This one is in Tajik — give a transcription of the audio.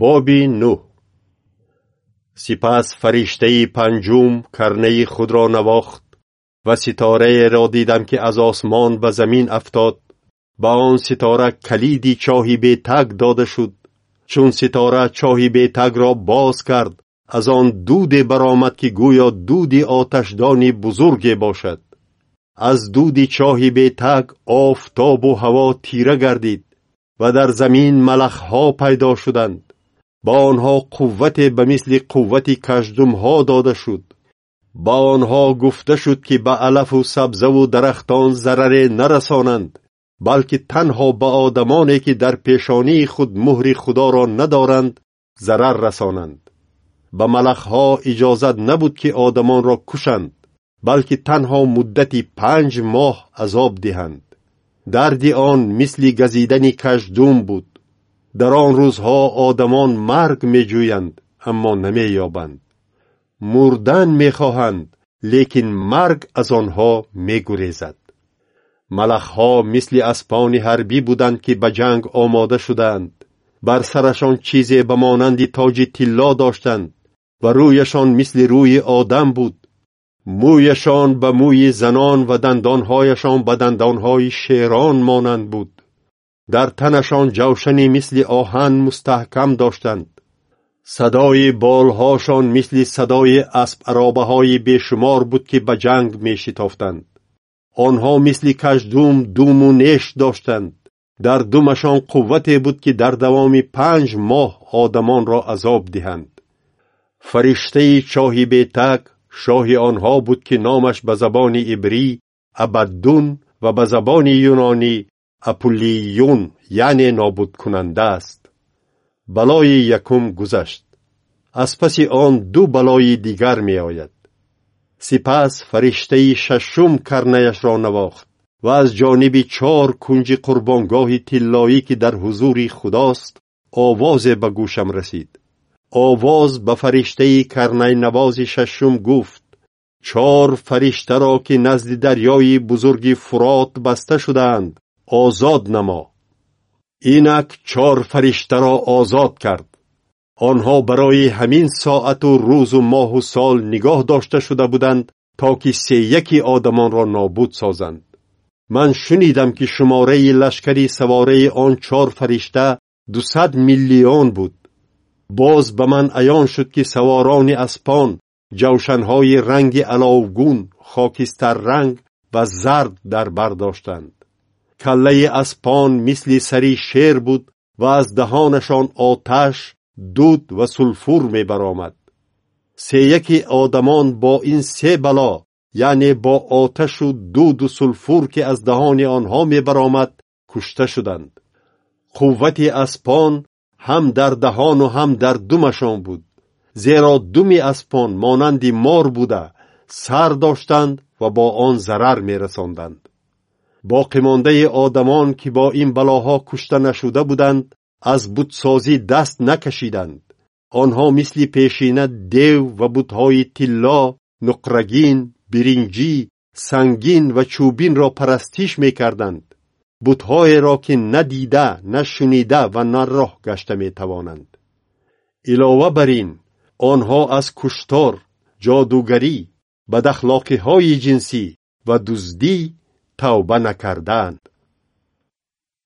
боби нӯҳ сипас фариштаи панҷум карнаи худро навохт ва ситораеро дидам ки аз осмон ба замин афтод. Ба он ситора калиди чоҳи бетаг дода шуд чун ситора чоҳи бетагро боз кард. Аз он дуде баромад ки гӯё дуди оташдони бузурге бошад. Аз дуди чоҳи бетаг офтобу ҳаво тира гардид ва дар замин малахҳо пайдо шуданд ба онҳо қуввате ба мисли қуввати каждумҳо дода шуд. Ба онҳо гуфта шуд ки ба алафу сабзаву дарахтон зараре нарасонанд балки танҳо ба одамоне ки дар пешонии худ муҳри худоро надоранд зарар расонанд. Ба малахҳо иҷозат набуд ки одамонро кушанд балки танҳо муддати панҷ моҳ азоб диҳанд. Дарди он мисли газидани каждум буд дар он рӯзҳо одамон марг меҷӯянд аммо намеёбанд. Мурдан мехоҳанд лекин марг аз онҳо мегурезад. Малахҳо мисли аспони ҳарбӣ буданд ки ба ҷанг омода шудаанд. Бар сарашон чизе ба монанди тоҷи тилло доштанд ва рӯяшон мисли рӯи одам буд. Мӯяшон ба мӯи занон ва дандонҳояшон ба дандонҳои шерон монанд буд дар танашон ҷавшани мисли оҳан мустаҳкам доштанд. Садои болҳошон мисли садои аспаробаҳои бешумор буд ки ба ҷанг мешитофтанд. Онҳо мисли каждум думу неш доштанд. Дар думашон қуввате буд ки дар давоми панҷ моҳ одамонро азоб диҳанд. Фариштаи чоҳи бетаг шоҳи онҳо буд ки номаш ба забони ибрӣ абаддун ва ба забони юнонӣ апуллиюн яъне нобудкунанда аст. Балои якум гузашт. Аз паси он ду балои дигар меояд. Сипас фариштаи шашум карнаяшро навохт ва аз ҷониби чор кунҷи қурбонгоҳи тиллоӣ ки дар ҳузури худост овозе ба гӯшам расид. Овоз ба фариштаи карнайнавози шашум гуфт чор фариштаро ки назди дарёи бузурги фурот баста шудаанд озод намо. Инак чор фариштаро озод кард. Онҳо барои ҳамин соату рӯзу моҳу сол нигоҳ дошта шуда буданд то ки сеяки одамонро нобуд созанд. Ман шунидам ки шумораи лашкари савораи он чор фаришта дусад миллион буд. Боз ба ман аён шуд ки саворони аспон ҷавшанҳои ранги аловгун хокистарранг ва зард дар бар доштанд каллаи аспон мисли сари шер буд ва аз даҳонашон оташ дуд ва сулфур мебаромад. Сеяки одамон бо ин се бало яъне бо оташу дуду сулфур ки аз даҳони онҳо мебаромад кушта шуданд. Қуввати аспон ҳам дар даҳону ҳам дар думашон буд. Зеро думи аспон монанди мор буда сар доштанд ва бо он зарар мерасонданд боқимондаи одамон ки бо ин балоҳо кушта нашуда буданд аз бутсозӣ даст накашиданд. Онҳо мисли пешина дев ва бутҳои тилло нуқрагин биринҷӣ сангин ва чӯбинро парастиш мекарданд. Бутҳоеро ки на дида на шунида ва на роҳ гашта метавонанд. Илова бар ин онҳо аз куштор ҷодугарӣ бадахлоқиҳои ҷинсӣ ва дуздӣ тавба накардаанд